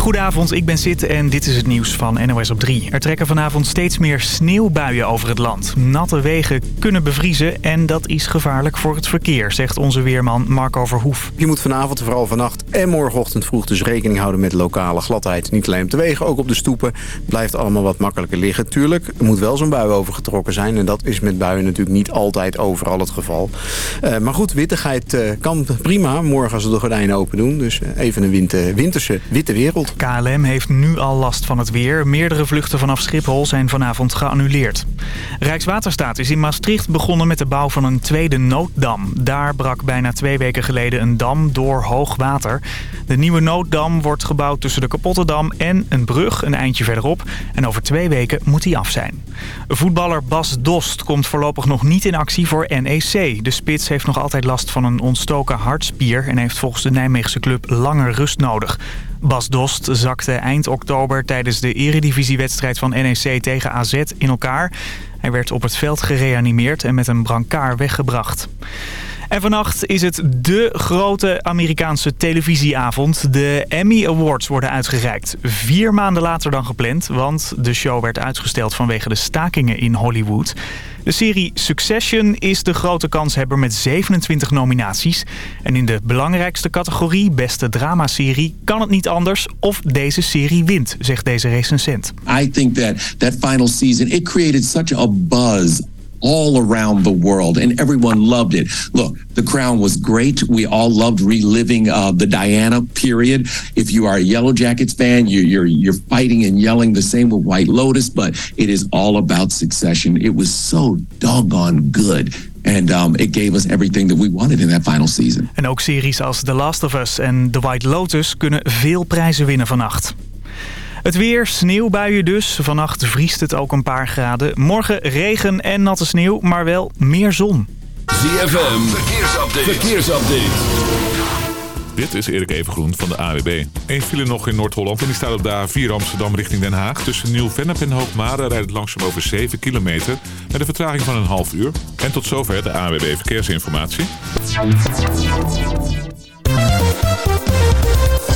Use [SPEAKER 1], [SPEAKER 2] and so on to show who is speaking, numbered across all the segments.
[SPEAKER 1] Goedenavond, ik ben Sid en dit is het nieuws van NOS op 3. Er trekken vanavond steeds meer sneeuwbuien over het land. Natte wegen kunnen bevriezen en dat is gevaarlijk voor het verkeer, zegt onze weerman Marco Verhoef.
[SPEAKER 2] Je moet vanavond, vooral vannacht en morgenochtend vroeg dus rekening houden met lokale gladheid. Niet alleen op de wegen, ook op de stoepen. Blijft allemaal wat makkelijker liggen. Tuurlijk, er moet wel zo'n bui overgetrokken zijn en dat is met buien natuurlijk niet altijd overal het geval. Uh, maar goed, wittigheid uh, kan prima morgen als we de gordijnen open doen. Dus uh, even een winter, winterse witte wereld.
[SPEAKER 1] KLM heeft nu al last van het weer. Meerdere vluchten vanaf Schiphol zijn vanavond geannuleerd. Rijkswaterstaat is in Maastricht begonnen met de bouw van een tweede nooddam. Daar brak bijna twee weken geleden een dam door hoog water. De nieuwe nooddam wordt gebouwd tussen de kapotte dam en een brug een eindje verderop. En over twee weken moet die af zijn. Voetballer Bas Dost komt voorlopig nog niet in actie voor NEC. De spits heeft nog altijd last van een ontstoken hartspier... en heeft volgens de Nijmeegse club langer rust nodig. Bas Dost zakte eind oktober tijdens de eredivisiewedstrijd van NEC tegen AZ in elkaar. Hij werd op het veld gereanimeerd en met een brancard weggebracht. En vannacht is het de grote Amerikaanse televisieavond. De Emmy Awards worden uitgereikt. Vier maanden later dan gepland, want de show werd uitgesteld vanwege de stakingen in Hollywood. De serie Succession is de grote kanshebber met 27 nominaties. En in de belangrijkste categorie, beste dramaserie, kan het niet anders of deze serie wint, zegt deze recensent.
[SPEAKER 3] I think that that final season, it created such a buzz all around the world, and everyone loved it. Look, The Crown was great. We all loved reliving uh, the Diana period. If you are a Yellow Jackets fan, you're, you're you're fighting and yelling the same with White Lotus, but it is all about succession. It was so doggone good. And um, it gave us everything that we wanted in that final season.
[SPEAKER 1] En ook series als The Last of Us en The White Lotus kunnen veel prijzen winnen vannacht. Het weer, sneeuwbuien dus. Vannacht vriest het ook een paar graden. Morgen regen en natte sneeuw, maar wel meer zon.
[SPEAKER 4] ZFM, verkeersupdate. verkeersupdate.
[SPEAKER 5] Dit is Erik Evengroen van de AWB. Eén file nog in Noord-Holland en die staat op de A4 Amsterdam richting Den Haag. Tussen Nieuw-Vennep en Hoogmade rijdt het langzaam over 7 kilometer... met een vertraging van een half uur. En tot zover de AWB Verkeersinformatie.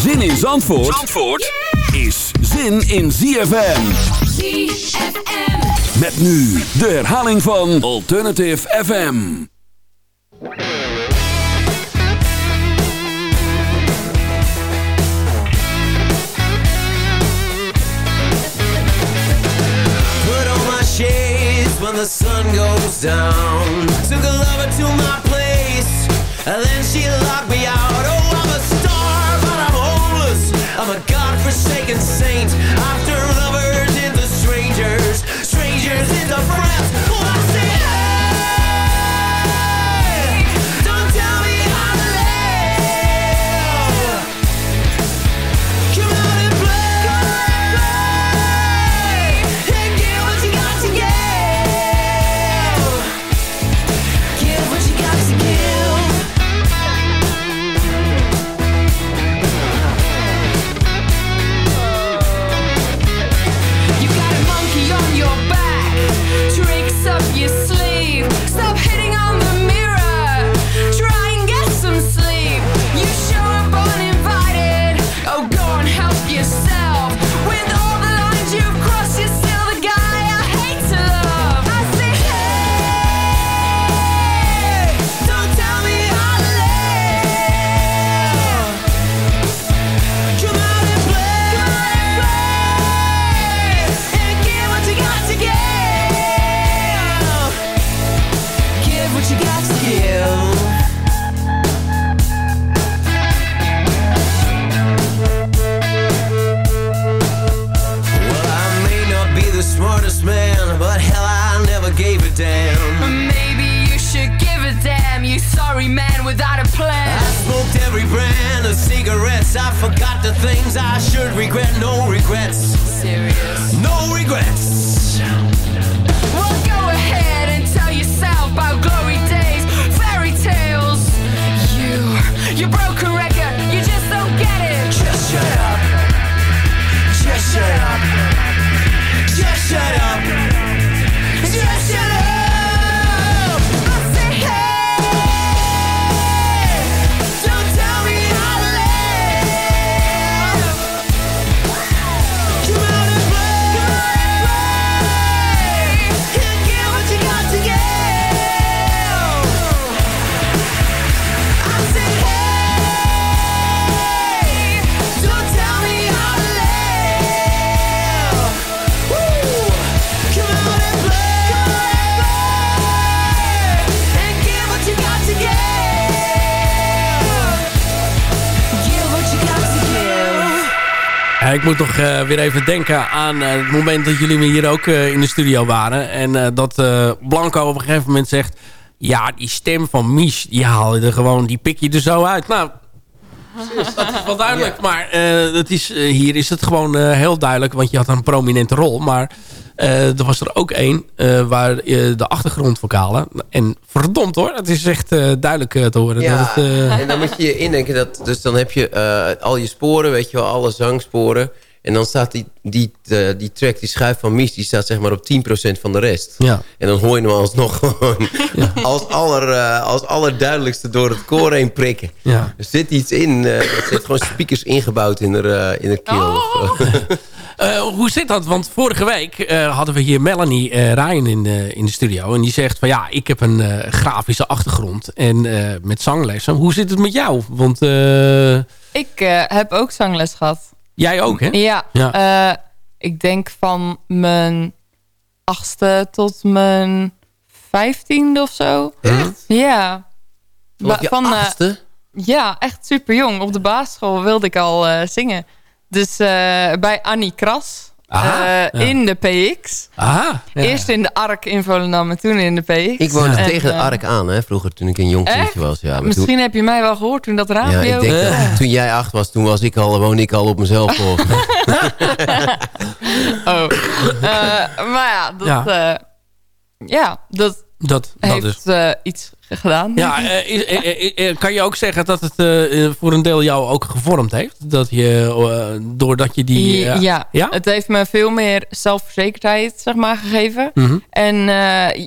[SPEAKER 4] Zin in Zandvoort, Zandvoort is zin in ZFM.
[SPEAKER 6] ZFM.
[SPEAKER 4] Met nu de herhaling van Alternative FM.
[SPEAKER 7] Put on my shades when the sun goes down. Took a lover to my place, and then she locked me out. Oh, I'm a godforsaken saint. After lovers into strangers, strangers into friends. Oh, I
[SPEAKER 8] ik moet toch eh, weer even denken aan eh, het moment dat jullie hier ook eh, in de studio waren. En dat Blanco op een gegeven moment zegt... Ja, die stem van Mies, die haal je er gewoon, die pik je er zo uit. Nou, dat is wel duidelijk. Maar dat is, hier is het gewoon heel duidelijk, want je had een prominente rol. Maar er was er ook één eh, waar eh, de achtergrondvokalen... En verdomd hoor, het is echt eh, duidelijk eh, te horen.
[SPEAKER 9] Ja,
[SPEAKER 8] Dat het, eh,
[SPEAKER 9] en dan moet je je indenken dat... Dus dan heb je eh, al je sporen, weet je wel, alle zangsporen. En dan staat die, die, eh, die track, die schuif van Mies... die staat zeg maar op 10% van de rest.
[SPEAKER 8] Ja.
[SPEAKER 9] En dan hoor je hem alsnog gewoon... als, aller, eh, als allerduidelijkste door het koor heen prikken.
[SPEAKER 8] ja.
[SPEAKER 9] Er zit iets in, eh, er zit gewoon speakers ingebouwd in de, in de keel.
[SPEAKER 6] Oh.
[SPEAKER 8] Eh, hoe zit dat? Want vorige week eh, hadden we hier Melanie eh Ryan in de, in de studio. En die zegt van ja, ik heb een eh, grafische achtergrond. En eh, met zanglessen. Hoe zit het met jou? Want eh,
[SPEAKER 10] Ik eh, heb ook zangles gehad.
[SPEAKER 8] jij ook hè?
[SPEAKER 10] Ja,
[SPEAKER 8] Ja.
[SPEAKER 10] eh, ik denk van mijn achtste tot mijn vijftiende of zo.
[SPEAKER 9] Echt?
[SPEAKER 10] Ja. Van,
[SPEAKER 9] achtste?
[SPEAKER 10] ja, echt super jong. Op de basisschool wilde ik al eh, zingen. Dus eh, bij Annie Kras.
[SPEAKER 8] Aha,
[SPEAKER 10] eh,
[SPEAKER 8] ja.
[SPEAKER 10] In de PX.
[SPEAKER 8] Aha. ja.
[SPEAKER 10] Eerst in de ARK in Volendam en toen in de PX.
[SPEAKER 9] Ik woonde
[SPEAKER 10] En,
[SPEAKER 9] tegen de
[SPEAKER 10] eh,
[SPEAKER 9] Ark aan, hè, vroeger toen ik een jong kindje
[SPEAKER 10] Echt?
[SPEAKER 9] was. Ja,
[SPEAKER 10] Misschien
[SPEAKER 9] toen,
[SPEAKER 10] heb je mij wel gehoord toen dat radio...
[SPEAKER 9] ja, ik denk dat toen jij acht was, toen was ik al, woonde ik al op mezelf. volgens.
[SPEAKER 10] Oh. Eh, maar ja, dat,
[SPEAKER 8] Ja.
[SPEAKER 10] ja. ja, dat
[SPEAKER 8] Dat, dat
[SPEAKER 10] heeft
[SPEAKER 8] is.
[SPEAKER 10] eh, iets gedaan.
[SPEAKER 8] Ja, eh, kan je ook zeggen dat het eh, voor een deel jou ook gevormd heeft? Dat je, doordat je die...
[SPEAKER 10] ja.
[SPEAKER 8] ja?
[SPEAKER 10] het heeft me veel meer zelfverzekerdheid zeg maar, gegeven.
[SPEAKER 8] Mhm.
[SPEAKER 10] En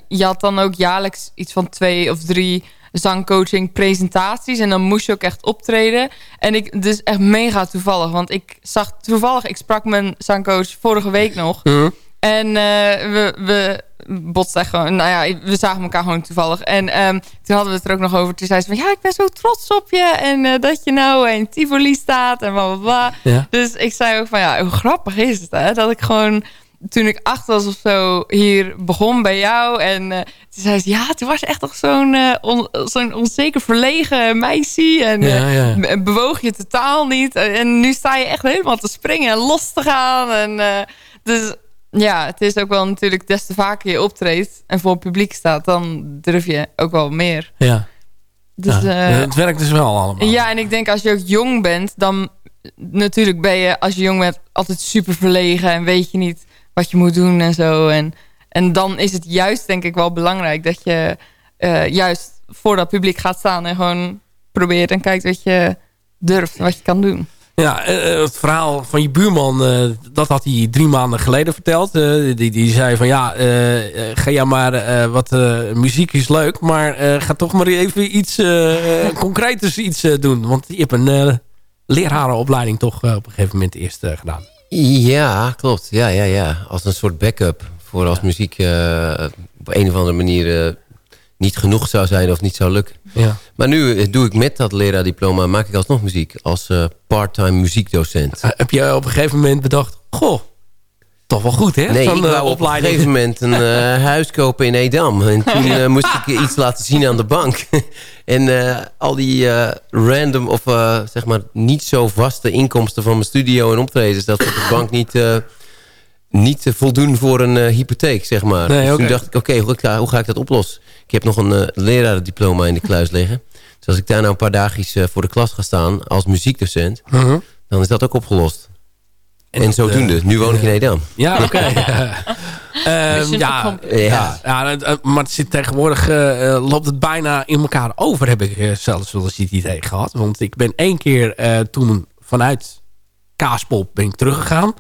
[SPEAKER 10] je had dan ook jaarlijks iets van twee of drie zangcoaching presentaties. En dan moest je ook echt optreden. En ik, dus echt mega toevallig. Want ik zag toevallig, ik sprak mijn zangcoach vorige week nog.
[SPEAKER 8] Mhm.
[SPEAKER 10] En we, we botsten gewoon, nou ja, we zagen elkaar gewoon toevallig. En ehm, toen hadden we het er ook nog over. Toen zei ze van, ja, ik ben zo trots op je. En eh, dat je nou in Tivoli staat en bla, bla, bla.
[SPEAKER 8] Ja.
[SPEAKER 10] Dus ik zei ook van, ja, hoe grappig is het, hè? Dat ik gewoon, toen ik acht was of zo, hier begon bij jou. En eh, toen zei ze, ja, toen was je echt toch zo'n eh, on- zo'n onzeker verlegen meisje. En
[SPEAKER 8] Ja, ja.
[SPEAKER 10] be- bewoog je totaal niet. En nu sta je echt helemaal te springen en los te gaan. En, dus ja, het is ook wel natuurlijk des te vaker je optreedt en voor het publiek staat, dan durf je ook wel meer.
[SPEAKER 8] Ja.
[SPEAKER 10] Dus,
[SPEAKER 8] ja.
[SPEAKER 10] eh,
[SPEAKER 8] het werkt dus wel allemaal.
[SPEAKER 10] ja, en ik denk als je ook jong bent, dan natuurlijk ben je als je jong bent altijd super verlegen en weet je niet wat je moet doen en zo. En, en dan is het juist denk ik wel belangrijk dat je eh, juist voor dat publiek gaat staan en gewoon probeert en kijkt wat je durft en wat je kan doen.
[SPEAKER 8] Ja, eh, het verhaal van je buurman, eh, dat had hij drie maanden geleden verteld. Eh, die, die zei van ja, eh, eh, ga jij maar, eh, wat eh, muziek is leuk, maar eh, ga toch maar even iets concreters iets doen. Want je hebt een lerarenopleiding toch op een gegeven moment eerst gedaan.
[SPEAKER 9] Ja, klopt. Ja, ja, ja. Als een soort backup voor als muziek op een of andere manier niet genoeg zou zijn of niet zou lukken.
[SPEAKER 8] Ja.
[SPEAKER 9] Maar nu doe ik met dat leraardiploma, maak ik alsnog muziek als uh, part-time muziekdocent.
[SPEAKER 8] Uh, heb je op een gegeven moment bedacht, goh, toch wel goed hè?
[SPEAKER 9] Nee,
[SPEAKER 8] Van
[SPEAKER 9] ik wou op een gegeven moment een uh, huis kopen in Edam. En toen uh, moest ik iets laten zien aan de bank. en al die random of zeg maar niet zo vaste inkomsten van mijn studio en optredens... dat op de bank niet niet voldoen voor een uh, hypotheek, zeg maar.
[SPEAKER 8] Nee,
[SPEAKER 9] dus toen dacht ik, oké, okay, hoe, hoe, ga ik dat oplossen? Ik heb nog een uh, lerarendiploma in de kluis liggen. Dus als ik daar nou een paar dagjes uh, voor de klas ga staan als muziekdocent...
[SPEAKER 8] Uh -huh.
[SPEAKER 9] dan is dat ook opgelost. En, zodoende, nu woon ik in Edam.
[SPEAKER 8] Ja, oké. Ehm, ja, ja. eh, maar het zit tegenwoordig eh, eh, loopt het bijna in elkaar over, heb ik eh, zelfs wel eens het idee gehad. Want ik ben één keer eh, toen vanuit Kaaspop ben ik teruggegaan.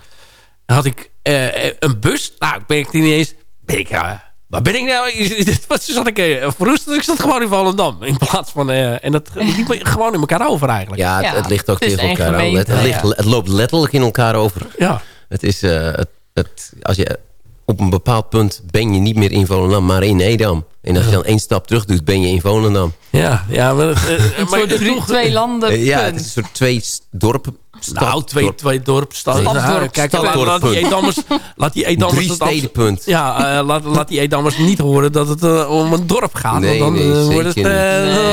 [SPEAKER 8] Had ik eh, een bus. Nou, ben ik die niet eens... Ben ik, eh, waar ben ik nou? Wat zat ik uh, verroest? Ik zat gewoon in Volendam. In plaats van... eh, en dat liep gewoon in elkaar over eigenlijk.
[SPEAKER 9] Ja, het,
[SPEAKER 10] Ja,
[SPEAKER 9] het ligt ook tegen elkaar aan. Het, ligt,
[SPEAKER 10] ja.
[SPEAKER 9] het loopt letterlijk in elkaar over.
[SPEAKER 8] Ja.
[SPEAKER 9] Het is, eh, het, het, als je op een bepaald punt ben je niet meer in Volendam, maar in Edam. En als je dan één stap terug doet, ben je in Volendam.
[SPEAKER 8] Ja, ja maar, het,
[SPEAKER 10] Een
[SPEAKER 8] maar
[SPEAKER 10] soort drie-
[SPEAKER 8] toch-
[SPEAKER 10] twee landen
[SPEAKER 9] Eh, ja, het is een soort twee dorpen. Stad,
[SPEAKER 8] Nou, twee,
[SPEAKER 9] dorp.
[SPEAKER 8] twee dorpen staan.
[SPEAKER 10] Stadsdorp.
[SPEAKER 8] Ja, kijk, laat,
[SPEAKER 9] Stadsdorp,
[SPEAKER 8] laat die
[SPEAKER 9] punt.
[SPEAKER 8] Edammers, laat die Edammers
[SPEAKER 9] Drie
[SPEAKER 8] het
[SPEAKER 9] stedenpunt.
[SPEAKER 8] Ja, eh, laat, laat die Edammers niet horen dat het om een dorp gaat.
[SPEAKER 9] Nee,
[SPEAKER 8] want dan
[SPEAKER 9] nee,
[SPEAKER 8] wordt het... eh,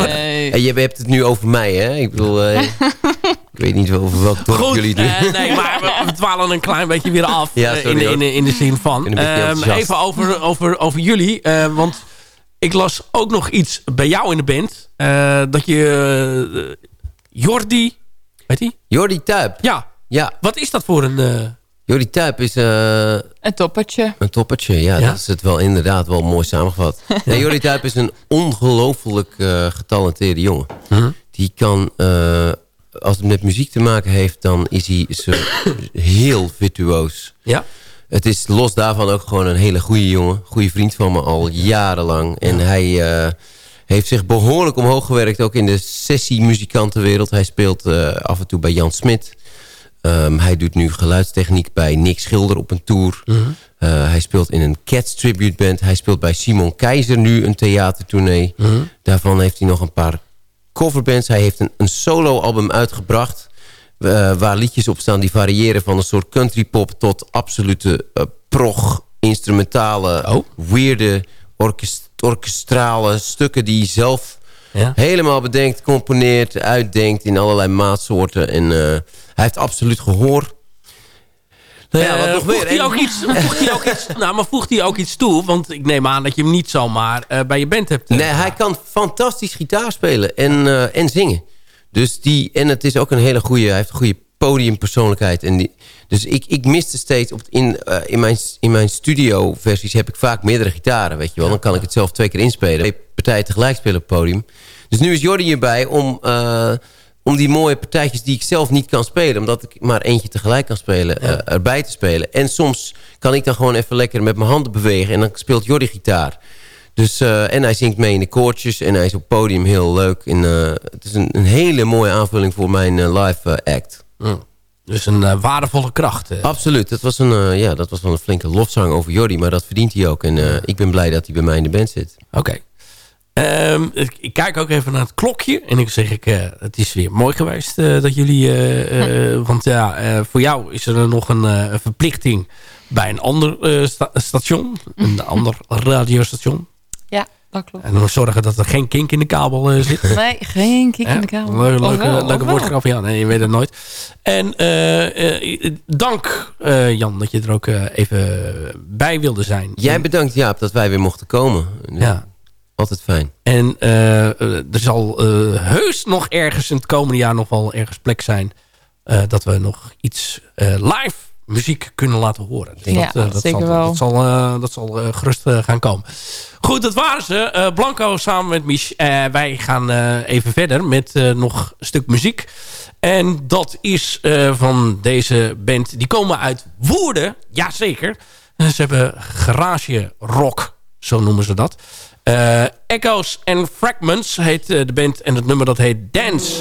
[SPEAKER 10] Nee.
[SPEAKER 9] En je hebt het nu over mij, hè? Ik bedoel, eh, weet niet over welk dorp
[SPEAKER 8] Goed,
[SPEAKER 9] jullie doen.
[SPEAKER 8] eh, nee, maar we, we dwalen een klein beetje weer af.
[SPEAKER 9] Ja,
[SPEAKER 8] eh,
[SPEAKER 9] sorry,
[SPEAKER 8] in, in, in de zin van. Ehm, even over, over, over jullie. eh, want ik las ook nog iets bij jou in de band. eh, dat je... Jordi... Weet hij?
[SPEAKER 9] Jordi Tuip.
[SPEAKER 8] Ja.
[SPEAKER 9] Ja,
[SPEAKER 8] Wat is dat voor een... eh,
[SPEAKER 9] Jordi Tuip is eh,
[SPEAKER 10] Een toppertje.
[SPEAKER 9] een toppertje. Ja,
[SPEAKER 8] Ja?
[SPEAKER 9] dat is het wel inderdaad wel mooi samengevat. nee, Jordi Tuip is een ongelooflijk eh, getalenteerde jongen.
[SPEAKER 8] Mhm.
[SPEAKER 9] Die kan, eh, als het met muziek te maken heeft, dan is hij zo heel virtuoos.
[SPEAKER 8] ja?
[SPEAKER 9] Het is los daarvan ook gewoon een hele goede jongen. Goede vriend van me al jarenlang. En hij eh, heeft zich behoorlijk omhoog gewerkt. Ook in de sessiemuzikantenwereld. Hij speelt eh, af en toe bij Jan Smit. Ehm, hij doet nu geluidstechniek bij Nick Schilder op een tour. Eh, hij speelt in een Cats tribute band. Hij speelt bij Simon Keizer nu een theatertournee.
[SPEAKER 8] Mhm.
[SPEAKER 9] Daarvan heeft hij nog een paar coverbands. Hij heeft een, een solo-album uitgebracht... eh, waar liedjes op staan die variëren van een soort country pop... tot absolute eh, prog, instrumentale,
[SPEAKER 8] Oh.
[SPEAKER 9] weirde, orkest- orkestrale stukken... die hij zelf
[SPEAKER 8] Ja.
[SPEAKER 9] helemaal bedenkt, componeert, uitdenkt... in allerlei maatsoorten. En eh, hij heeft absoluut gehoor. Ja, wat
[SPEAKER 8] Eh,
[SPEAKER 9] nog meer?
[SPEAKER 8] hij ook iets, voegt hij ook iets, nou, maar voegt hij ook iets toe? Want ik neem aan dat je hem niet zomaar eh, bij je band hebt. eh,
[SPEAKER 9] Nee, hij kan fantastisch gitaar spelen en, en zingen. Dus die, en het is ook een hele goede, hij heeft een goede podiumpersoonlijkheid. En die, dus ik, ik miste steeds, op, in, in mijn, in mijn studio versies heb ik vaak meerdere gitaren, weet je wel. Dan kan ik het zelf twee keer inspelen. Twee partijen tegelijk spelen op het podium. Dus nu is Jordi hierbij om, om die mooie partijtjes die ik zelf niet kan spelen... omdat ik maar eentje tegelijk kan spelen, eh, erbij te spelen. En soms kan ik dan gewoon even lekker met mijn handen bewegen... en dan speelt Jordi gitaar. Dus, eh, en hij zingt mee in de koortjes en hij is op het podium heel leuk. En, eh, het is een, een hele mooie aanvulling voor mijn live act.
[SPEAKER 8] Dus een waardevolle kracht.
[SPEAKER 9] Absoluut, dat was, een, ja, dat was wel een flinke lofzang over Jordi... maar dat verdient hij ook. En ik ben blij dat hij bij mij in de band zit.
[SPEAKER 8] Oké. Ik, ik kijk ook even naar het klokje. En ik zeg, ik, eh, het is weer mooi geweest eh, dat jullie... eh, eh, want ja, eh, voor jou is er nog een eh, verplichting bij een ander eh, sta- station. Een ander radiostation.
[SPEAKER 10] Ja, dat klopt.
[SPEAKER 8] En dan zorgen dat er geen kink in de kabel zit.
[SPEAKER 10] Nee, geen kick in de kamer.
[SPEAKER 8] Leuke, leuke,
[SPEAKER 10] wel, of
[SPEAKER 8] leuke
[SPEAKER 10] wel.
[SPEAKER 8] woordgrap. Ja, nee, je weet het nooit. En eh, eh, dank Jan dat je er ook even bij wilde zijn.
[SPEAKER 9] Jij bedankt Jaap dat wij weer mochten komen.
[SPEAKER 8] Ja.
[SPEAKER 9] Altijd fijn.
[SPEAKER 8] En eh, er zal eh, heus nog ergens in het komende jaar nog wel ergens plek zijn... eh, dat we nog iets eh, live muziek kunnen laten horen. Denk
[SPEAKER 10] Ja,
[SPEAKER 8] dat, dat,
[SPEAKER 10] zeker
[SPEAKER 8] zal,
[SPEAKER 10] wel.
[SPEAKER 8] dat zal, eh, dat zal eh, gerust gaan komen. Goed, dat waren ze. Eh, Blanco samen met Mich. Eh, wij gaan eh, even verder met eh, nog een stuk muziek. En dat is eh, van deze band. Die komen uit Woerden. Jazeker. Ze hebben garage rock, zo noemen ze dat. Eh, Echoes and Fragments heet eh, de band. En het nummer dat heet Dance.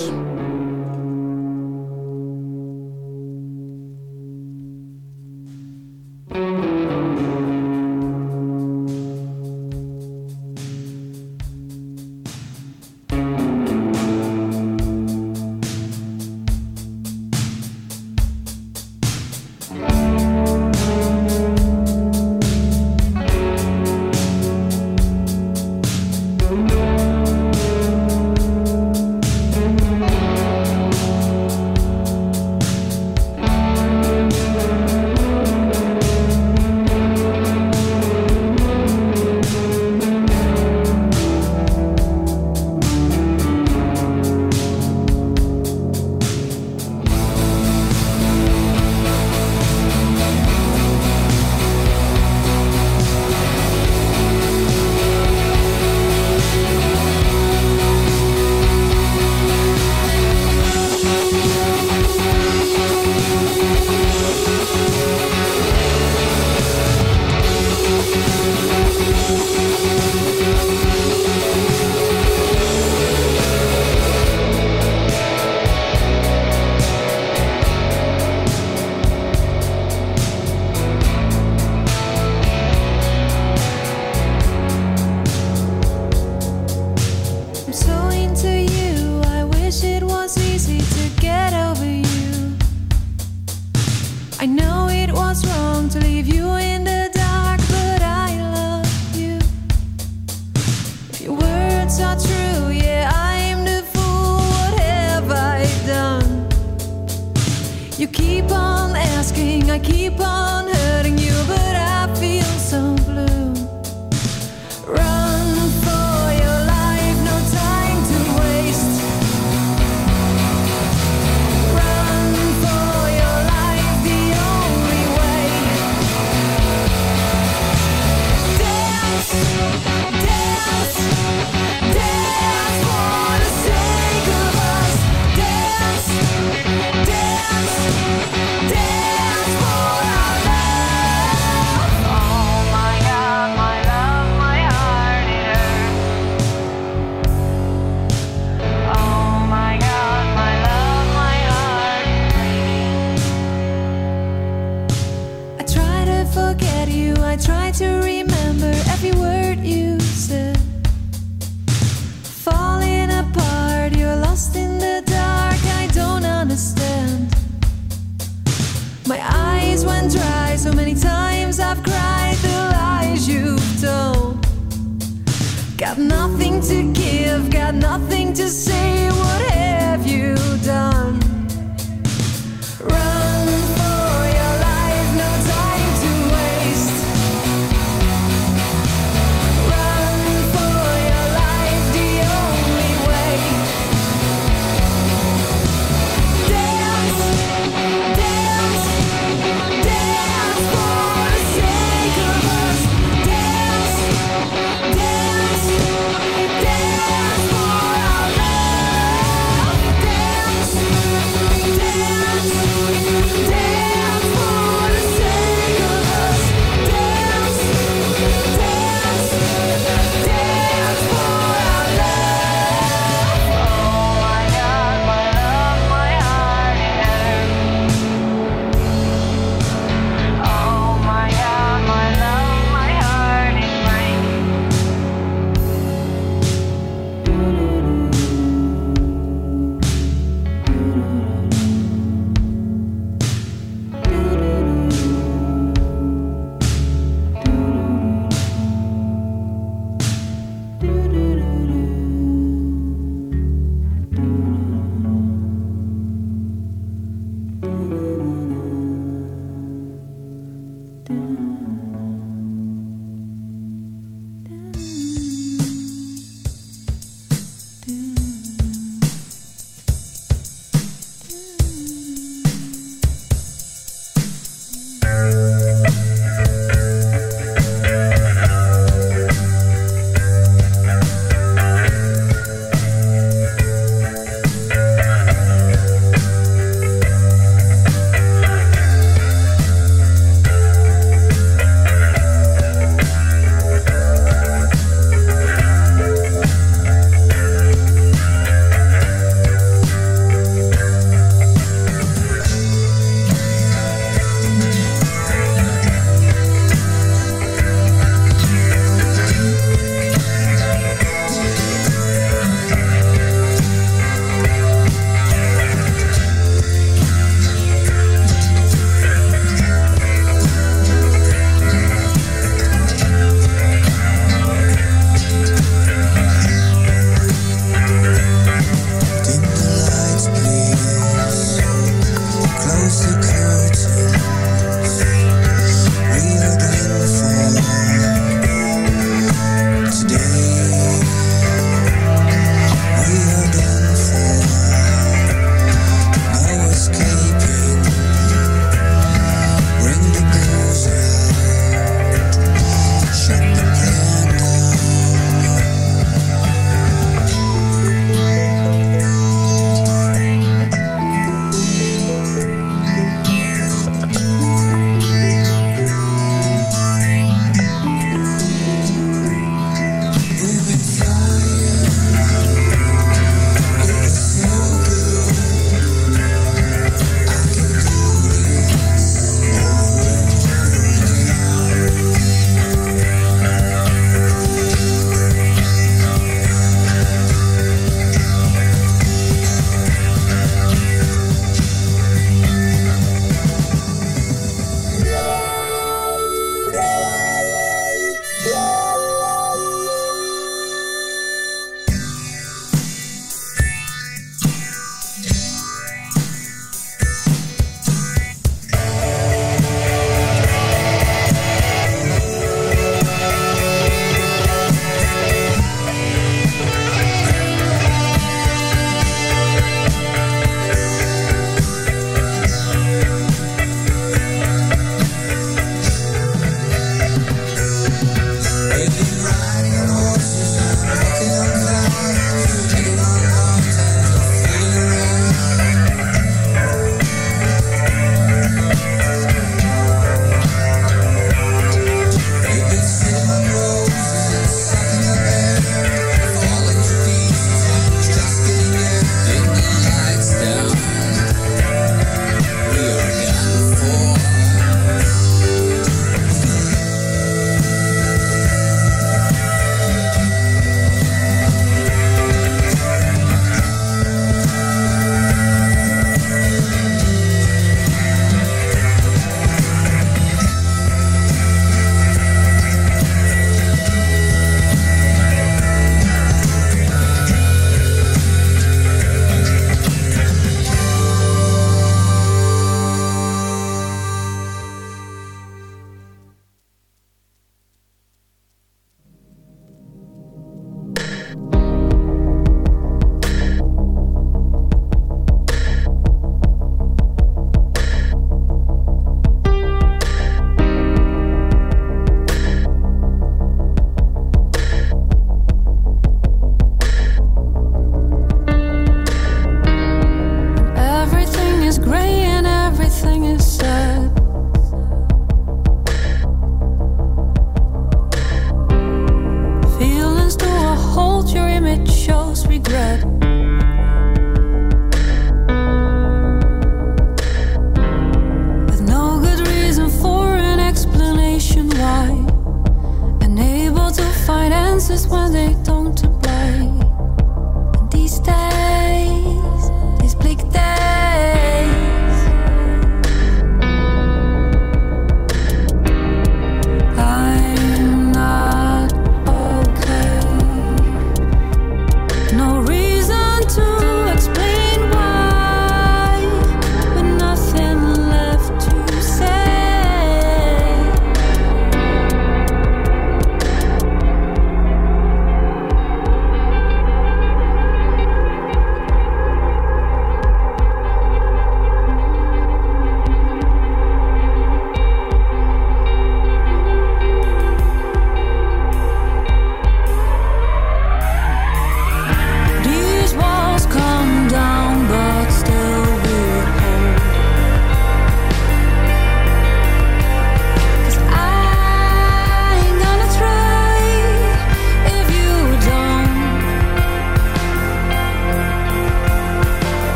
[SPEAKER 7] Got nothing to give, got nothing to say. What have you done?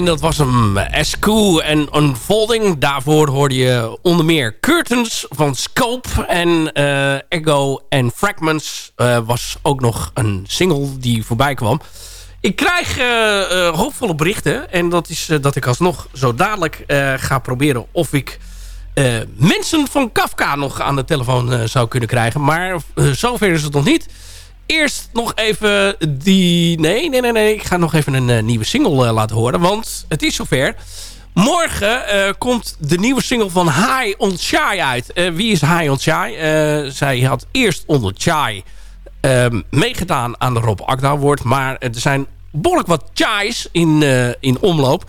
[SPEAKER 8] En dat was hem, Escu en Unfolding. Daarvoor hoorde je onder meer Curtains van Scope. En Echo en Fragments eh, was ook nog een single die voorbij kwam. Ik krijg eh, eh, hoopvolle berichten. En dat is dat ik alsnog zo dadelijk ga proberen of ik... mensen van Kafka nog aan de telefoon zou kunnen krijgen. Maar zover is het nog niet. Eerst nog even die... Nee, nee, nee, nee. Ik ga nog even een eh, nieuwe single eh, laten horen. Want het is zover. Morgen eh, komt de nieuwe single van High on Chai uit. Wie is High on Chai? Zij had eerst onder Chai ehm, meegedaan aan de Rob Akda Award. Maar er zijn behoorlijk wat Chais in, in omloop.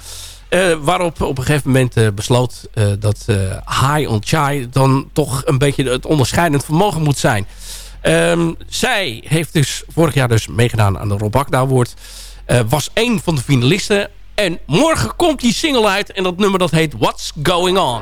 [SPEAKER 8] Waarop op een gegeven moment besloot dat High on Chai dan toch een beetje het onderscheidend vermogen moet zijn. Ehm, zij heeft dus vorig jaar dus meegedaan aan de Rob Award. Eh, was één van de finalisten. En morgen komt die single uit. En dat nummer dat heet What's Going On.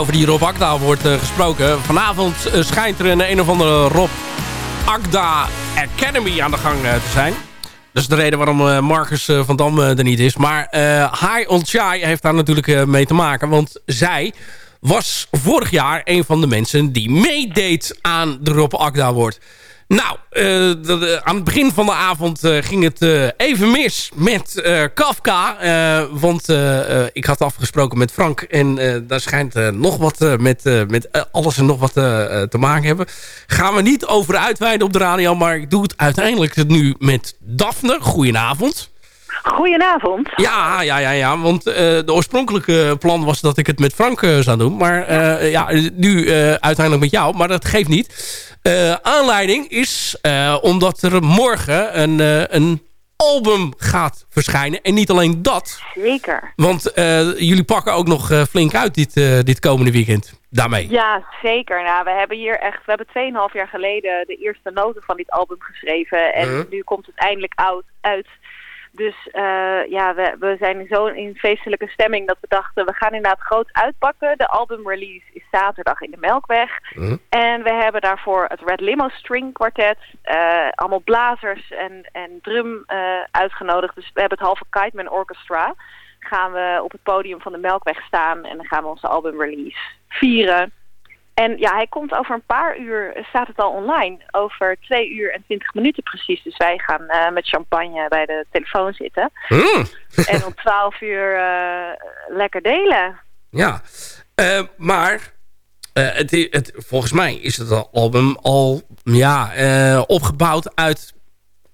[SPEAKER 8] Over die Rob Akda wordt eh, gesproken. Vanavond eh, schijnt er een een of andere Rob Akda Academy aan de gang eh, te zijn. Dat is de reden waarom Marcus van Dam er niet is. Maar Hai On Chai heeft daar natuurlijk mee te maken. Want zij was vorig jaar een van de mensen die meedeed aan de Rob Akda wordt. Nou, eh, aan het begin van de avond eh, ging het eh, even mis met Kafka. want ik had afgesproken met Frank. En daar schijnt nog wat met, met alles en nog wat te maken hebben. Gaan we niet over uitweiden op de radio. Maar ik doe het uiteindelijk nu met Daphne. Goedenavond.
[SPEAKER 11] Goedenavond.
[SPEAKER 8] Ja, ja, ja, ja. Want eh, de oorspronkelijke plan was dat ik het met Frank eh, zou doen. Maar eh, ja, nu uiteindelijk met jou. Maar dat geeft niet. Aanleiding is omdat er morgen een, een album gaat verschijnen. En niet alleen dat.
[SPEAKER 11] Zeker.
[SPEAKER 8] Want jullie pakken ook nog flink uit dit, dit komende weekend. Daarmee.
[SPEAKER 11] Ja, zeker. Nou, we hebben hier echt, we hebben 2,5 jaar geleden de eerste noten van dit album geschreven. En nu komt het eindelijk out, uit. Dus eh, ja, we, we zijn zo in feestelijke stemming dat we dachten, we gaan inderdaad groot uitpakken. De albumrelease is zaterdag in de Melkweg. En we hebben daarvoor het Red Limo String Quartet, eh, allemaal blazers en, en drum eh, uitgenodigd. Dus we hebben het halve Kiteman Orchestra. Gaan we op het podium van de Melkweg staan en dan gaan we onze albumrelease vieren. En ja, hij komt over een paar uur, staat het al online, over twee uur en twintig minuten precies. Dus wij gaan eh, met champagne bij de telefoon zitten.
[SPEAKER 8] Mm.
[SPEAKER 11] En om twaalf uur eh, lekker delen.
[SPEAKER 8] Ja, Eh, maar het, het, volgens mij is het album al ja, opgebouwd uit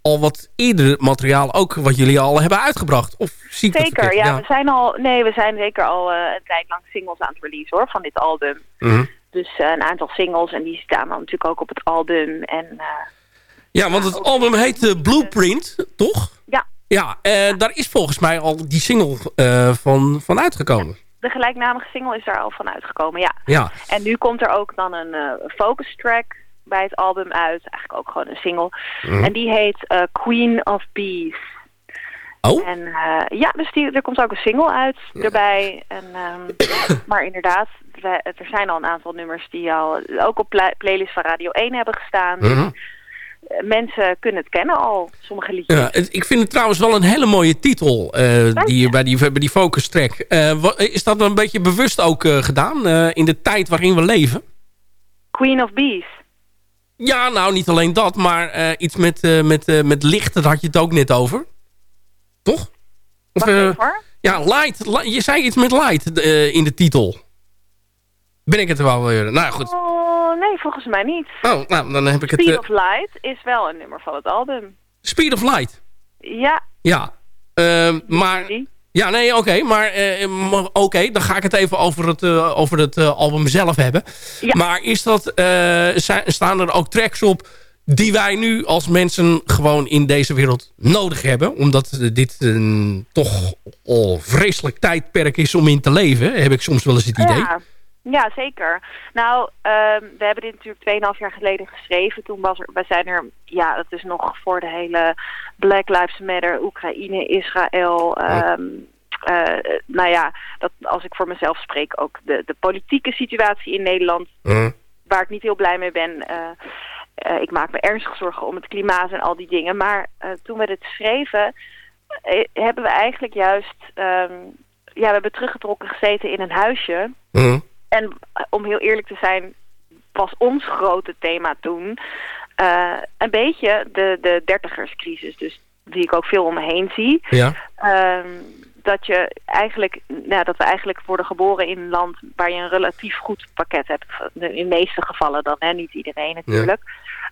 [SPEAKER 8] al wat eerder materiaal, ook wat jullie al hebben uitgebracht. Of zie ik dat
[SPEAKER 11] Zeker, ja, We zijn al, nee, we zijn zeker al een tijd lang singles aan het release hoor, van dit album.
[SPEAKER 8] Mhm.
[SPEAKER 11] Dus eh, een aantal singles en die staan dan natuurlijk ook op het album. En eh,
[SPEAKER 8] Ja, want het album heet eh, Blueprint, toch?
[SPEAKER 11] Ja.
[SPEAKER 8] Ja, daar is volgens mij al die single van, van uitgekomen.
[SPEAKER 11] de gelijknamige single is daar al van uitgekomen, ja.
[SPEAKER 8] Ja.
[SPEAKER 11] En nu komt er ook dan een eh, focus track bij het album uit. Eigenlijk ook gewoon een single.
[SPEAKER 8] Mhm.
[SPEAKER 11] En die heet Queen of Bees.
[SPEAKER 8] Oh?
[SPEAKER 11] En eh, ja, dus die, er komt ook een single uit erbij. En, ehm, maar inderdaad, we- er zijn al een aantal nummers die al ook op pla- playlist van Radio 1 hebben gestaan.
[SPEAKER 8] Mhm.
[SPEAKER 11] Eh, Mensen kunnen het kennen al, sommige liedjes.
[SPEAKER 8] Ja, ik vind het trouwens wel een hele mooie titel eh, die bij die, bij die focus track. Is dat een beetje bewust ook gedaan in de tijd waarin we leven?
[SPEAKER 11] Queen of Bees.
[SPEAKER 8] Ja, nou niet alleen dat, maar iets met, met, met licht, daar had je het ook net over. Toch? Of, eh, ja, light, li- Je zei iets met light eh, in de titel. Ben ik het er wel weer? Nou goed.
[SPEAKER 11] Oh, nee, volgens mij niet.
[SPEAKER 8] Oh, nou, dan heb ik het...
[SPEAKER 11] Speed
[SPEAKER 8] eh,
[SPEAKER 11] of Light is wel een nummer van het album.
[SPEAKER 8] Speed of Light.
[SPEAKER 11] Ja,
[SPEAKER 8] Ja. Ehm, maar... Ja, nee, oké. maar oké, dan ga ik het even over het, over het album zelf hebben. Maar is dat, staan er ook tracks op die wij nu als mensen gewoon in deze wereld nodig hebben? Omdat eh, dit een toch al vreselijk tijdperk is om in te leven, heb ik soms wel eens het idee.
[SPEAKER 11] Ja, ja zeker. Nou, ehm, we hebben dit natuurlijk 2,5 jaar geleden geschreven. Toen was er, we zijn er, ja, dat is nog voor de hele Black Lives Matter, Oekraïne, Israël. ehm, eh, nou ja, dat, als ik voor mezelf spreek, ook de, de politieke situatie in Nederland, waar ik niet heel blij mee ben. eh, eh, ik maak me ernstig zorgen om het klimaat en al die dingen. Maar eh, toen we dit schreven, eh, hebben we eigenlijk juist... ehm, ja, we hebben teruggetrokken gezeten in een huisje. En eh, om heel eerlijk te zijn, was ons grote thema toen een beetje de, de dertigerscrisis. Dus die ik ook veel om me heen zie.
[SPEAKER 8] Ja.
[SPEAKER 11] Ehm, dat je eigenlijk, nou, dat we eigenlijk worden geboren in een land waar je een relatief goed pakket hebt. In de meeste gevallen dan, hè? niet iedereen natuurlijk.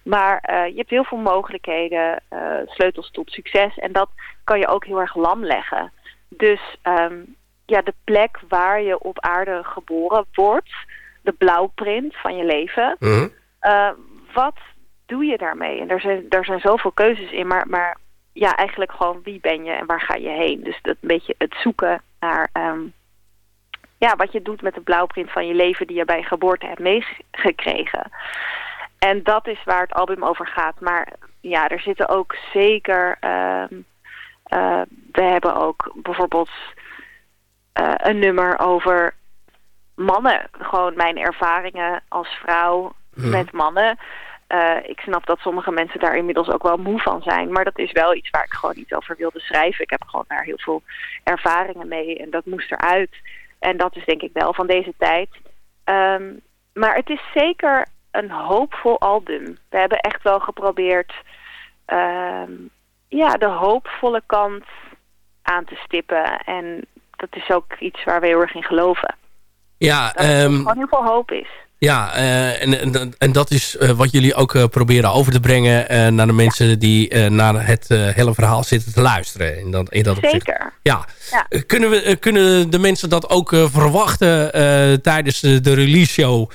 [SPEAKER 11] Maar eh, je hebt heel veel mogelijkheden, eh, sleutels tot succes. En dat kan je ook heel erg lam leggen. Dus ehm, ja, de plek waar je op aarde geboren wordt, de blauwprint van je leven. Eh, wat doe je daarmee? En er zijn, er zijn zoveel keuzes in, maar, maar ja, eigenlijk gewoon wie ben je en waar ga je heen? Dus dat een beetje het zoeken naar ehm, ja, wat je doet met de blauwprint van je leven die je bij geboorte hebt meegekregen. En dat is waar het album over gaat. Maar ja, er zitten ook zeker. ehm, eh, we hebben ook bijvoorbeeld eh, een nummer over mannen. Gewoon mijn ervaringen als vrouw
[SPEAKER 12] Mhm.
[SPEAKER 11] met mannen. Eh, ik snap dat sommige mensen daar inmiddels ook wel moe van zijn. Maar dat is wel iets waar ik gewoon niet over wilde schrijven. Ik heb gewoon daar heel veel ervaringen mee en dat moest eruit. En dat is denk ik wel van deze tijd. Ehm, maar het is zeker een hoopvol album. We hebben echt wel geprobeerd ehm, ja, de hoopvolle kant aan te stippen. En dat is ook iets waar we heel erg in geloven.
[SPEAKER 8] Ja,
[SPEAKER 11] Dat er
[SPEAKER 8] ehm,
[SPEAKER 11] gewoon heel veel hoop is.
[SPEAKER 8] Ja eh, en, en, en dat is eh, wat jullie ook eh, proberen over te brengen... naar de mensen die naar het hele verhaal zitten te luisteren. In dat, in dat.
[SPEAKER 11] Zeker.
[SPEAKER 8] Ja.
[SPEAKER 11] Ja.
[SPEAKER 8] Kunnen, we, kunnen de mensen dat ook verwachten tijdens de, release show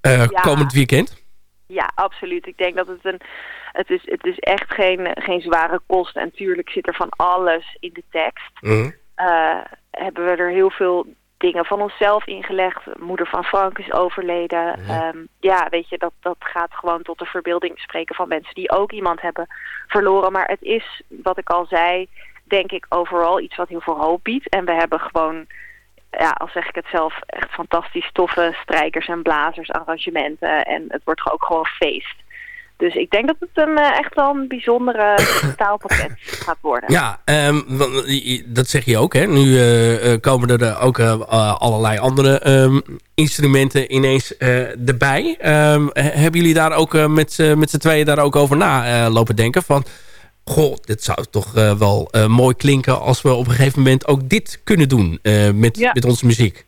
[SPEAKER 11] Ja.
[SPEAKER 8] komend weekend?
[SPEAKER 11] Ja, absoluut. Ik denk dat het een. Het is, het is echt geen, geen zware kost. En tuurlijk zit er van alles in de tekst.
[SPEAKER 8] Mhm.
[SPEAKER 11] Hebben we er heel veel dingen van onszelf ingelegd. Moeder van Frank is overleden. Ja, ja weet je, dat, dat gaat gewoon tot de verbeelding spreken van mensen die ook iemand hebben verloren. Maar het is, wat ik al zei, denk ik overal iets wat heel veel hoop biedt. En we hebben gewoon, ja, al zeg ik het zelf, echt fantastisch toffe strijkers en blazers, arrangementen. En het wordt ook gewoon feest. Dus ik denk dat het een eh, echt wel een bijzondere taalpakket gaat worden.
[SPEAKER 8] Ja, ehm, eh, dat zeg je ook. Hè? Nu eh, eh, komen er ook allerlei andere ehm, instrumenten ineens erbij. Ehm, he- hebben jullie daar ook met, z'n- met z'n tweeën daar ook over na lopen denken? Van, goh, dit zou toch wel mooi klinken als we op een gegeven moment ook dit kunnen doen met,
[SPEAKER 11] Ja.
[SPEAKER 8] met onze muziek.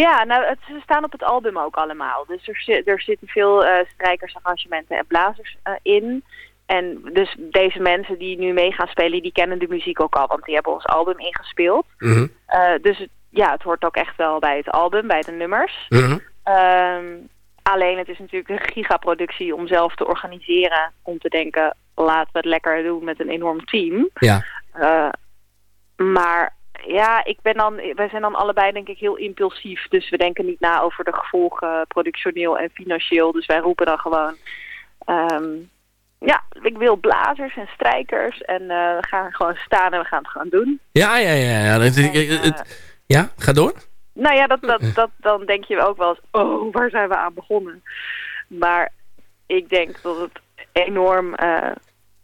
[SPEAKER 11] Ja, nou, het, ze staan op het album ook allemaal. Dus er, er zitten veel eh strijkers, arrangementen en blazers eh, in. En dus deze mensen die nu mee gaan spelen, die kennen de muziek ook al. Want die hebben ons album ingespeeld. Eh, dus het, ja, het hoort ook echt wel bij het album, bij de nummers. Ehm, alleen het is natuurlijk een gigaproductie om zelf te organiseren. Om te denken, laten we het lekker doen met een enorm team.
[SPEAKER 8] Ja.
[SPEAKER 11] Maar ja, ik ben dan, wij zijn dan allebei denk ik heel impulsief. Dus we denken niet na over de gevolgen productioneel en financieel. Dus wij roepen dan gewoon... ehm, ja, ik wil blazers en strijkers. En eh, we gaan gewoon staan en we gaan het gewoon doen.
[SPEAKER 8] Ja, ja, ja. ja, dat- het- ja ga door.
[SPEAKER 11] Nou ja, dat, dat, dat, dan denk je ook wel eens... Oh, waar zijn we aan begonnen? Maar ik denk dat het enorm... eh,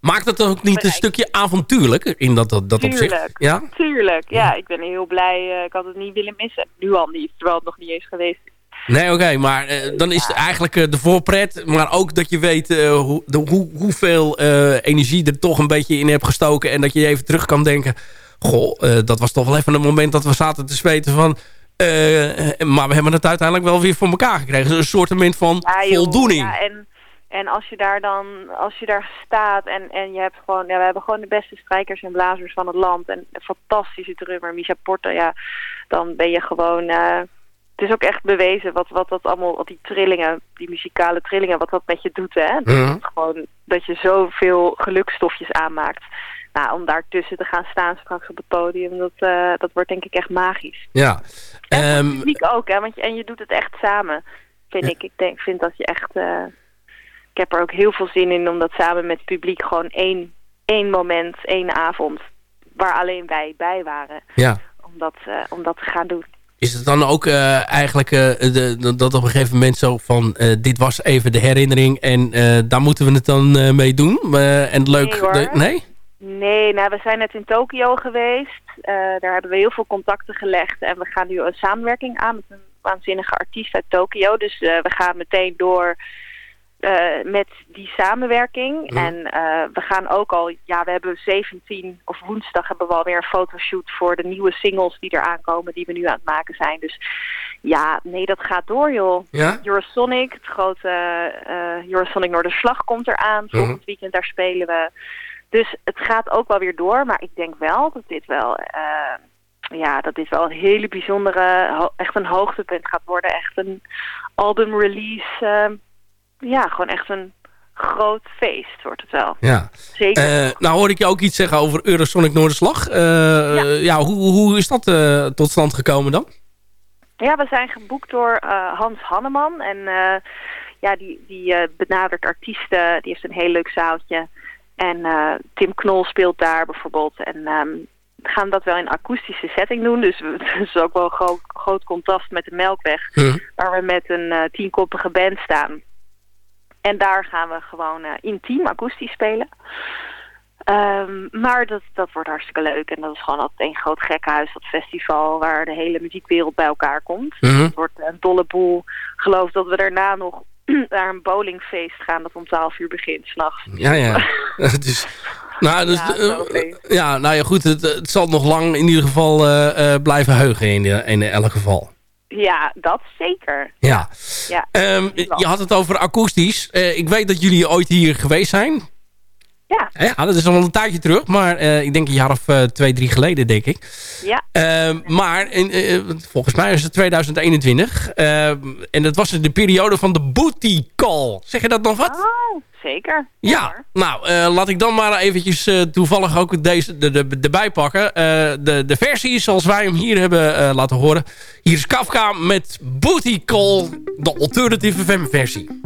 [SPEAKER 8] Maakt het ook niet een stukje avontuurlijk in dat, dat, dat opzicht?
[SPEAKER 11] Tuurlijk,
[SPEAKER 8] Ja?
[SPEAKER 11] tuurlijk. Ja, ik ben heel blij. eh, ik had het niet willen missen. Nu al niet, terwijl het nog niet eens geweest is.
[SPEAKER 8] Nee, oké, maar eh, dan is het eigenlijk eh, de voorpret, maar ook dat je weet eh, hoe, de, hoe, hoeveel eh, energie er toch een beetje in hebt gestoken en dat je even terug kan denken, goh, eh, dat was toch wel even een moment dat we zaten te zweten van, eh, maar we hebben het uiteindelijk wel weer voor elkaar gekregen. Dus een soort van
[SPEAKER 11] Ja, joh,
[SPEAKER 8] voldoening.
[SPEAKER 11] Ja, en, en als je daar dan, als je daar staat en, en je hebt gewoon, ja, we hebben gewoon de beste strijkers en blazers van het land en een fantastische drummer, Misha Porta, ja, dan ben je gewoon, eh, het is ook echt bewezen wat, wat dat allemaal, wat die trillingen, die muzikale trillingen, wat dat met je doet, hè. Dat, gewoon, dat je zoveel gelukstofjes aanmaakt. Nou, om daartussen te gaan staan straks op het podium, dat, eh, dat wordt denk ik echt magisch.
[SPEAKER 8] Ja. Ehm,
[SPEAKER 11] Muziek ook, hè? Want je, en je doet het echt samen, vind ik. Ik denk, vind dat je echt... eh, ik heb er ook heel veel zin in om dat samen met het publiek gewoon één, één moment, één avond, waar alleen wij bij waren,
[SPEAKER 8] ja.
[SPEAKER 11] om dat, eh, om dat te gaan doen.
[SPEAKER 8] Is het dan ook eh, eigenlijk eh, de, de- dat op een gegeven moment zo van... dit was even de herinnering en daar moeten we het dan mee doen? En leuk...
[SPEAKER 11] Nee,
[SPEAKER 8] de- nee?
[SPEAKER 11] Nee, nou, we zijn net in Tokio geweest. Daar hebben we heel veel contacten gelegd. En we gaan nu een samenwerking aan met een waanzinnige artiest uit Tokio. Dus we gaan meteen door eh, met die samenwerking.
[SPEAKER 12] Mhm.
[SPEAKER 11] En eh, we gaan ook al, ja, we hebben 17 of woensdag hebben we alweer een fotoshoot voor de nieuwe singles die er aankomen, die we nu aan het maken zijn. Dus ja, nee, dat gaat door, joh.
[SPEAKER 8] Ja?
[SPEAKER 11] Eurosonic, het grote eh Eurosonic Noorderslag komt eraan. Volgend weekend, daar spelen we. Dus het gaat ook wel weer door. Maar ik denk wel dat dit wel, ja, dat dit wel een hele bijzondere, echt een hoogtepunt gaat worden. Echt een album release. eh, ja, gewoon echt een groot feest wordt het wel.
[SPEAKER 8] Ja.
[SPEAKER 11] Zeker.
[SPEAKER 8] Eh, nou hoor ik je ook iets zeggen over Eurosonic Noorderslag. Eh, ja. hoe, hoe is dat eh, tot stand gekomen dan?
[SPEAKER 11] Ja, we zijn geboekt door Hans Hanneman. En ja, die, die benadert artiesten. Die heeft een heel leuk zaaltje. En Tim Knol speelt daar bijvoorbeeld. En ehm, gaan dat wel in akoestische setting doen. Dus we- het is ook wel een groot, groot contrast met de Melkweg.
[SPEAKER 8] Hm.
[SPEAKER 11] Waar we met een tienkoppige band staan. En daar gaan we gewoon eh, intiem akoestisch spelen. Ehm, maar dat, dat wordt hartstikke leuk. En dat is gewoon altijd één groot gekkenhuis, dat festival... waar de hele muziekwereld bij elkaar komt.
[SPEAKER 8] Mhm.
[SPEAKER 11] Het wordt een dolle boel. Ik geloof dat we daarna nog naar een bowlingfeest gaan... dat om 12 uur begint, s'nachts.
[SPEAKER 8] Ja, ja. Het is, nou, dus,
[SPEAKER 11] Ja,
[SPEAKER 8] eh, ja, nou ja, goed. Het, het zal nog lang in ieder geval eh, blijven heugen in, in elk geval.
[SPEAKER 11] Ja, dat zeker.
[SPEAKER 8] Ja.
[SPEAKER 11] Ja.
[SPEAKER 8] Ehm, je had het over akoestisch. Eh, ik weet dat jullie ooit hier geweest zijn.
[SPEAKER 11] Ja.
[SPEAKER 8] Ja, dat is al een tijdje terug. Maar eh, ik denk een jaar of eh, twee, drie geleden, denk ik.
[SPEAKER 11] Ja.
[SPEAKER 8] Ehm, maar in, eh, volgens mij is het 2021. Ehm, en dat was de periode van de booty call. Zeg je dat nog wat?
[SPEAKER 11] Oh, zeker.
[SPEAKER 8] Ja, nou, laat ik dan maar eventjes toevallig ook deze de, de, erbij pakken. De, de versie zoals wij hem hier hebben laten horen. Hier is Kafka met Booty Call, de alternative FM versie.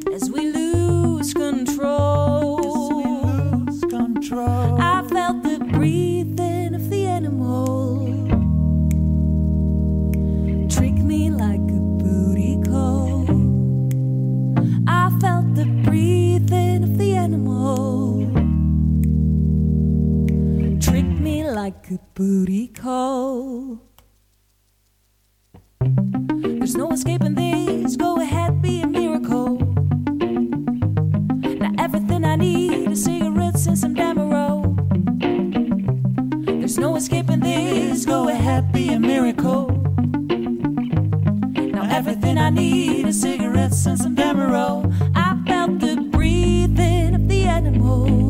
[SPEAKER 7] breathing of the animal. Trick me like a booty call. I felt the breathing of the animal. Trick me like a booty call. There's no escaping escaping this. Go ahead, be a miracle. Now everything I need is cigarettes and some Demerol. I felt the breathing of the animal.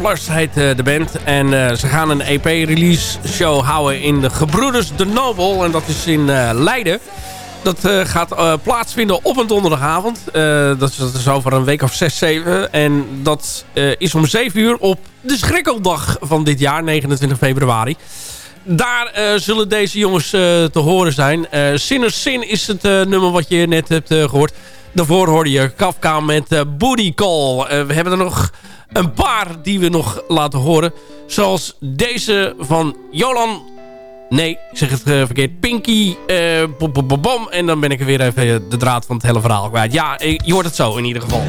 [SPEAKER 8] Staplers heet eh, de band. En eh, ze gaan een EP-release show houden in de Gebroeders de Nobel. En dat is in eh, Leiden. Dat gaat eh, plaatsvinden op een donderdagavond. Dat, is, over een week of 6, 7. En dat is om 7 uur op de schrikkeldag van dit jaar, 29 februari. Daar zullen deze jongens te horen zijn. Sinner's Sin is het nummer wat je net hebt eh, gehoord. Daarvoor hoorde je Kafka met Booty Call. We hebben er nog een paar die we nog laten horen. Zoals deze van Jolan... Nee, ik zeg het eh, verkeerd. Pinky eh, bom, bom, bom. En dan ben ik er weer even eh, de draad van het hele verhaal kwijt. Ja, je hoort het zo in ieder geval.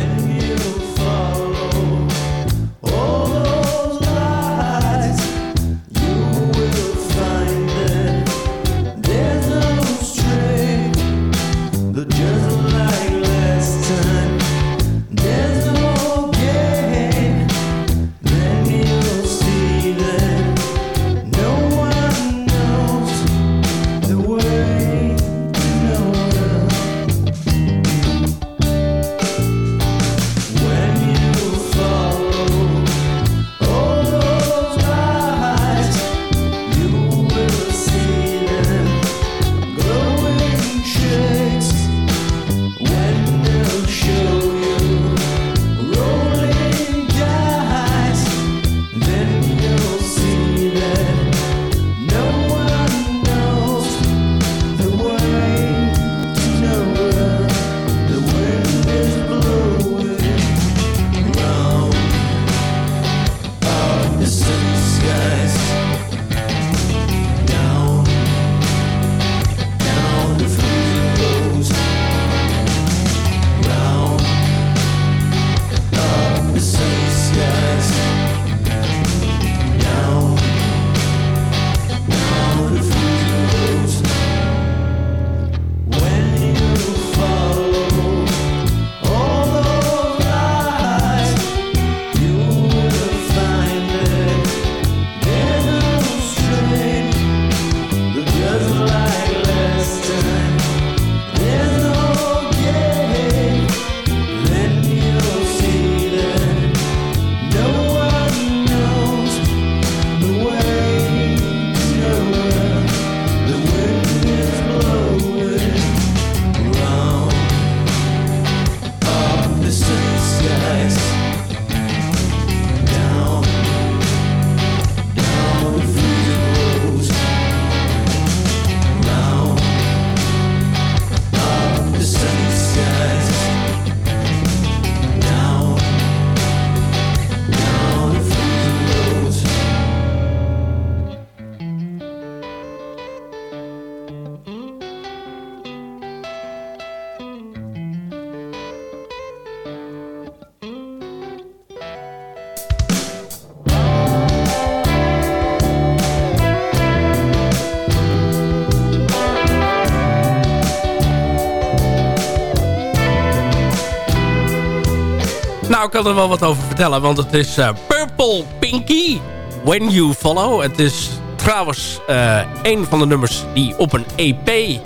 [SPEAKER 8] Nou, ik kan er wel wat over vertellen, want het is eh, Purple Pinky, When You Follow. Het is trouwens eh, een van de nummers die op een EP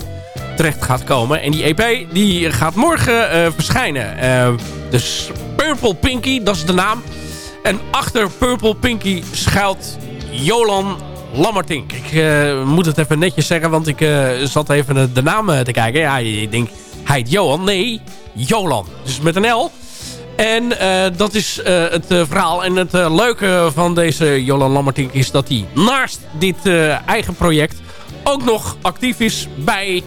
[SPEAKER 8] terecht gaat komen. En die EP die gaat morgen eh, verschijnen. Dus Purple Pinky, dat is de naam. En achter Purple Pinky schuilt Jolan Lammertink. Ik moet het even netjes zeggen, want ik zat even de, naam te kijken. Ja, je denkt, hij heet Johan. Nee, Jolan. Dus met een L. En eh, dat is eh, het eh, verhaal. En het leuke van deze Jolan Lammertink is dat hij naast dit eigen project ook nog actief is bij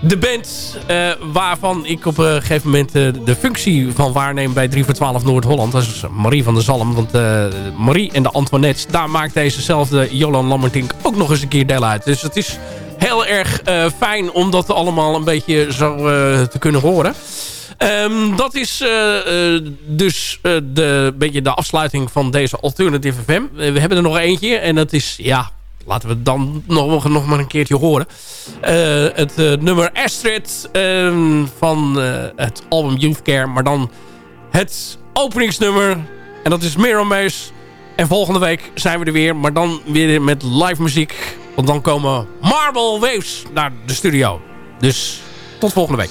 [SPEAKER 8] de band waarvan ik op een gegeven moment de functie van waarneem bij 3 voor 12 Noord-Holland. Dat is Marie van der Zalm. Want Marie en de Antoinettes, daar maakt dezezelfde Jolan Lammertink ook nog eens een keer deel uit. Dus het is heel erg fijn om dat allemaal een beetje zo te kunnen horen. Ehm, dat is eh, eh, dus eh, de, beetje de afsluiting van deze Alternative FM. We hebben er nog eentje en dat is, ja, laten we dan nog, nog maar een keertje horen. Het nummer Astrid ehm, van het album Youth Care. Maar dan het openingsnummer. En dat is Mirror Maze. En volgende week zijn we er weer. Maar dan weer met live muziek. Want dan komen Marble Waves naar de studio. Dus tot volgende week.